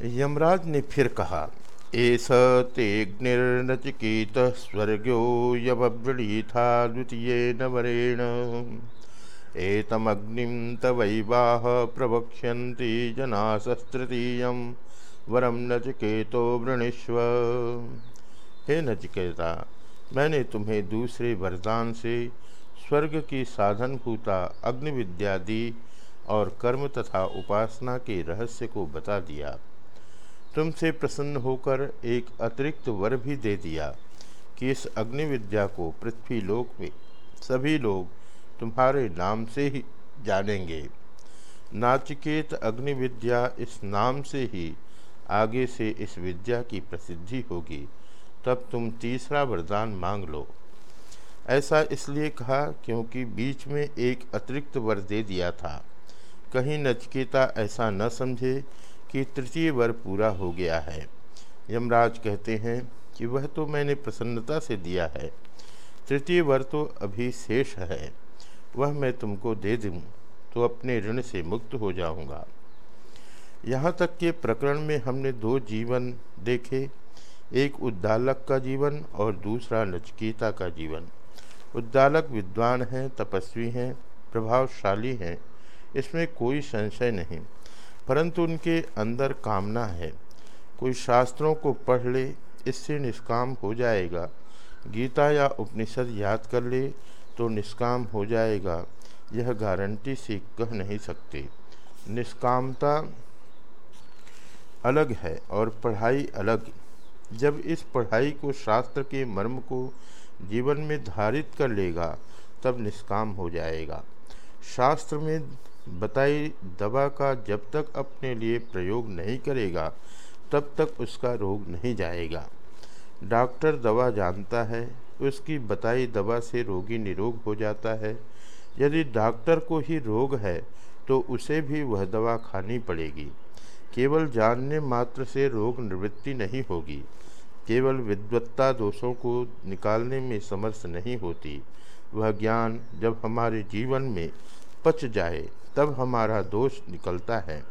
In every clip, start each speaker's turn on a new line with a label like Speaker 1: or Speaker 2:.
Speaker 1: यमराज ने फिर कहा, एस तेग्निर्नचिकीत स्वर्गो यमवृणीथा द्वितीय नवरेण एतमग्निम तवैवाह प्रवक्ष्यन्ति जनासस्तृतीय वरम नचिकेतो वृणीष्व। हे नचिकेता, मैंने तुम्हें दूसरे वरदान से स्वर्ग की साधनभूता अग्नि विद्या दी और कर्म तथा उपासना के रहस्य को बता दिया। तुमसे प्रसन्न होकर एक अतिरिक्त वर भी दे दिया कि इस अग्नि विद्या को पृथ्वी लोक में सभी लोग तुम्हारे नाम से ही जानेंगे। नाचिकेत अग्नि विद्या इस नाम से ही आगे से इस विद्या की प्रसिद्धि होगी। तब तुम तीसरा वरदान मांग लो। ऐसा इसलिए कहा क्योंकि बीच में एक अतिरिक्त वर दे दिया था। कहीं नचकेता ऐसा न समझे कि तृतीय वर पूरा हो गया है। यमराज कहते हैं कि वह तो मैंने प्रसन्नता से दिया है। तृतीय वर तो अभी शेष है। वह मैं तुमको दे दूँ तो अपने ऋण से मुक्त हो जाऊँगा। यहाँ तक के प्रकरण में हमने दो जीवन देखे, एक उद्दालक का जीवन और दूसरा नचकीता का जीवन। उद्दालक विद्वान हैं, तपस्वी हैं, प्रभावशाली हैं, इसमें कोई संशय नहीं। परंतु उनके अंदर कामना है। कोई शास्त्रों को पढ़ ले, इससे निष्काम हो जाएगा। गीता या उपनिषद याद कर ले तो निष्काम हो जाएगा। यह गारंटी से कह नहीं सकते। निष्कामता अलग है और पढ़ाई अलग। जब इस पढ़ाई को शास्त्र के मर्म को जीवन में धारित कर लेगा, तब निष्काम हो जाएगा। शास्त्र में बताई, दवा का जब तक अपने लिए प्रयोग नहीं करेगा, तब तक उसका रोग नहीं जाएगा। डॉक्टर दवा जानता है, उसकी बताई दवा से रोगी निरोग हो जाता है। यदि डॉक्टर को ही रोग है तो उसे भी वह दवा खानी पड़ेगी। केवल जानने मात्र से रोग निवृत्ति नहीं होगी। केवल विद्वत्ता दोषों को निकालने में समर्थ नहीं होती। वह ज्ञान जब हमारे जीवन में पच जाए, तब हमारा दोष निकलता है।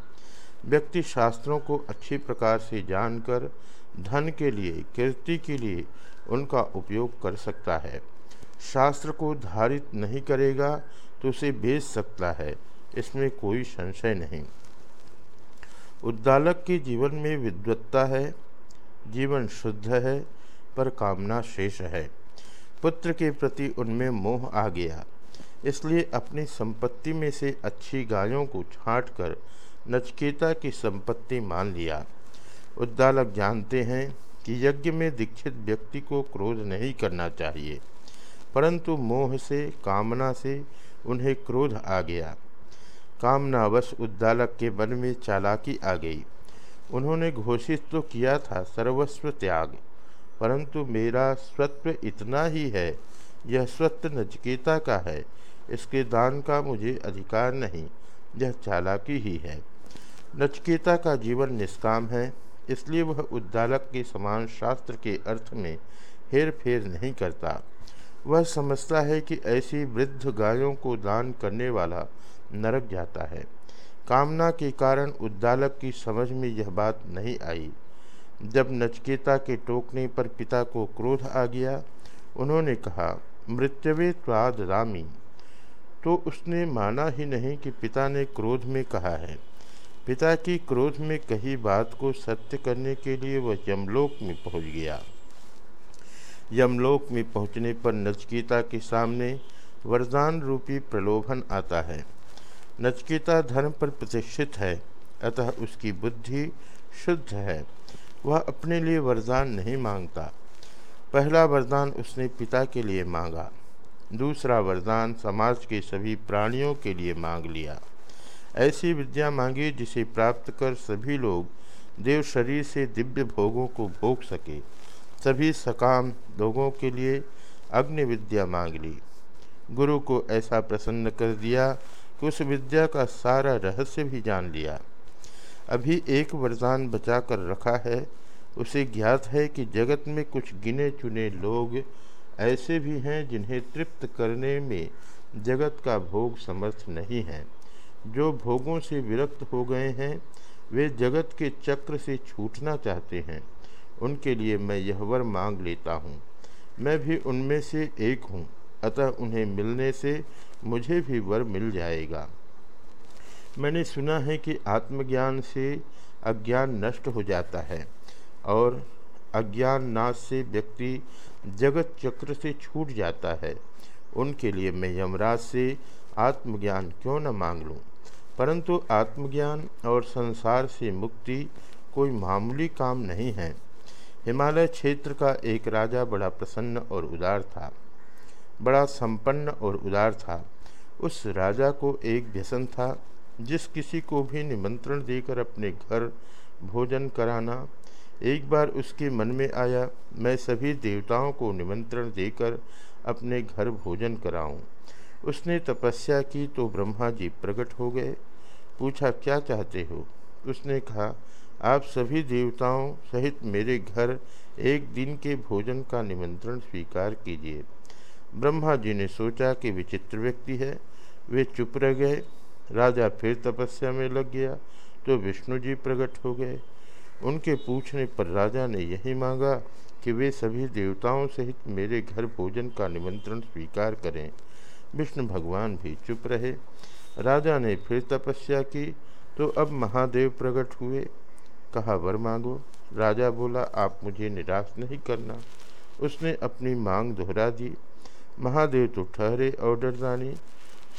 Speaker 1: व्यक्ति शास्त्रों को अच्छी प्रकार से जानकर, धन के लिए, कीर्ति के लिए उनका उपयोग कर सकता है। शास्त्र को धारित नहीं करेगा तो उसे बेच सकता है, इसमें कोई संशय नहीं। उद्दालक के जीवन में विद्वत्ता है, जीवन शुद्ध है, पर कामना शेष है। पुत्र के प्रति उनमें मोह आ गया। इसलिए अपनी संपत्ति में से अच्छी गायों को छांट कर नचकेता की संपत्ति मान लिया। उद्दालक जानते हैं कि यज्ञ में दीक्षित व्यक्ति को क्रोध नहीं करना चाहिए, परंतु मोह से, कामना से उन्हें क्रोध आ गया। कामनावश उद्दालक के मन में चालाकी आ गई। उन्होंने घोषित तो किया था सर्वस्व त्याग, परंतु मेरा स्वत्व इतना ही है, यह स्वत्व नचकेता का है इसके दान का मुझे अधिकार नहीं, यह चालाकी ही है। नचकेता का जीवन निष्काम है, इसलिए वह उद्दालक के समान शास्त्र के अर्थ में हेर फेर नहीं करता। वह समझता है कि ऐसी वृद्ध गायों को दान करने वाला नरक जाता है। कामना के कारण उद्दालक की समझ में यह बात नहीं आई। जब नचकेता के टोकने पर पिता को क्रोध आ गया, उन्होंने कहा, मृत्यवे त्वाद रामी तो उसने माना ही नहीं कि पिता ने क्रोध में कहा है। पिता की क्रोध में कही बात को सत्य करने के लिए वह यमलोक में पहुँच गया। यमलोक में पहुँचने पर नचकीता के सामने वरदान रूपी प्रलोभन आता है। नचकीता धर्म पर प्रतिष्ठित है, अतः उसकी बुद्धि शुद्ध है। वह अपने लिए वरदान नहीं माँगता। पहला वरदान उसने पिता के लिए मांगा। दूसरा वरदान, समाज के सभी प्राणियों के लिए मांग लिया। ऐसी विद्या मांगी जिसे प्राप्त कर सभी लोग देव शरीर से दिव्य भोगों को भोग सके। सभी सकाम लोगों के लिए अग्नि विद्या मांग ली। गुरु को ऐसा प्रसन्न कर दिया कि उस विद्या का सारा रहस्य भी जान लिया। अभी एक वरदान बचा कर रखा है, उसे ज्ञात है कि जगत में कुछ गिने चुने लोग ऐसे भी हैं जिन्हें तृप्त करने में जगत का भोग समर्थ नहीं है। जो भोगों से विरक्त हो गए हैं, वे जगत के चक्र से छूटना चाहते हैं। उनके लिए मैं यह वर मांग लेता हूँ। मैं भी उनमें से एक हूँ, अतः उन्हें मिलने से मुझे भी वर मिल जाएगा। मैंने सुना है कि आत्मज्ञान से अज्ञान नष्ट हो जाता है और अज्ञान नाश से व्यक्ति जगत चक्र से छूट जाता है। उनके लिए मैं यमराज से आत्मज्ञान क्यों न मांग लूँ? परंतु आत्मज्ञान और संसार से मुक्ति कोई मामूली काम नहीं है। हिमालय क्षेत्र का एक राजा बड़ा प्रसन्न और उदार था। बड़ा संपन्न और उदार था। उस राजा को एक व्यसन था, जिस किसी को भी निमंत्रण देकर अपने घर भोजन कराना एक बार उसके मन में आया, मैं सभी देवताओं को निमंत्रण देकर अपने घर भोजन कराऊं। उसने तपस्या की तो ब्रह्मा जी प्रकट हो गए। पूछा, क्या चाहते हो? उसने कहा, आप सभी देवताओं सहित मेरे घर एक दिन के भोजन का निमंत्रण स्वीकार कीजिए। ब्रह्मा जी ने सोचा कि विचित्र व्यक्ति है। वे चुप रह गए। राजा फिर तपस्या में लग गया तो विष्णु जी प्रकट हो गए। उनके पूछने पर राजा ने यही मांगा कि वे सभी देवताओं सहित मेरे घर भोजन का निमंत्रण स्वीकार करें। विष्णु भगवान भी चुप रहे। राजा ने फिर तपस्या की तो अब महादेव प्रकट हुए। कहा, वर मांगो। राजा बोला, आप मुझे निराश नहीं करना। उसने अपनी मांग दोहरा दी। महादेव तो ठहरे और डरदानी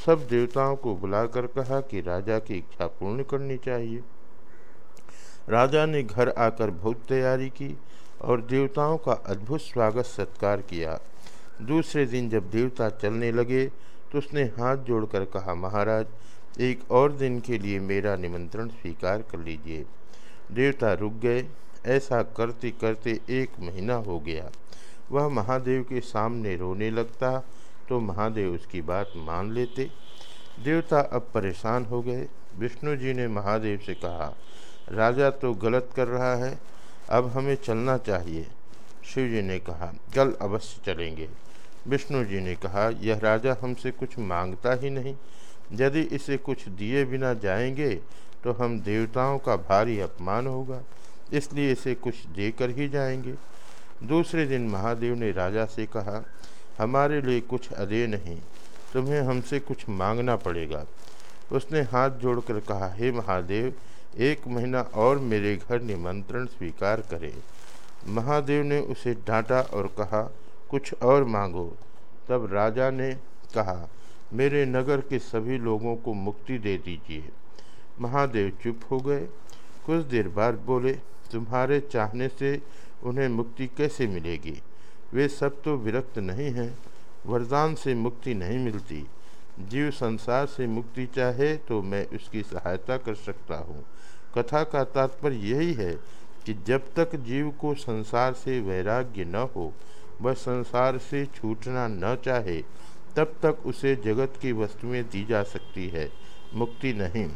Speaker 1: सब देवताओं को बुलाकर कहा कि राजा की इच्छा पूर्ण करनी चाहिए। राजा ने घर आकर बहुत तैयारी की और देवताओं का अद्भुत स्वागत सत्कार किया। दूसरे दिन जब देवता चलने लगे तो उसने हाथ जोड़कर कहा, महाराज, एक और दिन के लिए मेरा निमंत्रण स्वीकार कर लीजिए। देवता रुक गए। ऐसा करते करते एक महीना हो गया। वह महादेव के सामने रोने लगता तो महादेव उसकी बात मान लेते। देवता अब परेशान हो गए। विष्णु जी ने महादेव से कहा राजा तो गलत कर रहा है, अब हमें चलना चाहिए। शिव जी ने कहा कल अवश्य चलेंगे। विष्णु जी ने कहा, यह राजा हमसे कुछ माँगता ही नहीं। यदि इसे कुछ दिए बिना जाएँगे तो हम देवताओं का भारी अपमान होगा, इसलिए इसे कुछ देकर ही जाएँगे। दूसरे दिन महादेव ने राजा से कहा, हमारे लिए कुछ अदे नहीं, तुम्हें हमसे कुछ मांगना पड़ेगा। उसने हाथ जोड़कर कहा, हे महादेव एक महीना और मेरे घर निमंत्रण स्वीकार करे। महादेव ने उसे डांटा और कहा, कुछ और मांगो। तब राजा ने कहा, मेरे नगर के सभी लोगों को मुक्ति दे दीजिए। महादेव चुप हो गए। कुछ देर बाद बोले, तुम्हारे चाहने से उन्हें मुक्ति कैसे मिलेगी? वे सब तो विरक्त नहीं हैं, वरदान से मुक्ति नहीं मिलती। जीव संसार से मुक्ति चाहे तो मैं उसकी सहायता कर सकता हूँ। कथा का तात्पर्य यही है कि जब तक जीव को संसार से वैराग्य न हो, वह संसार से छूटना न चाहे, तब तक उसे जगत की वस्तुएँ दी जा सकती है। मुक्ति नहीं।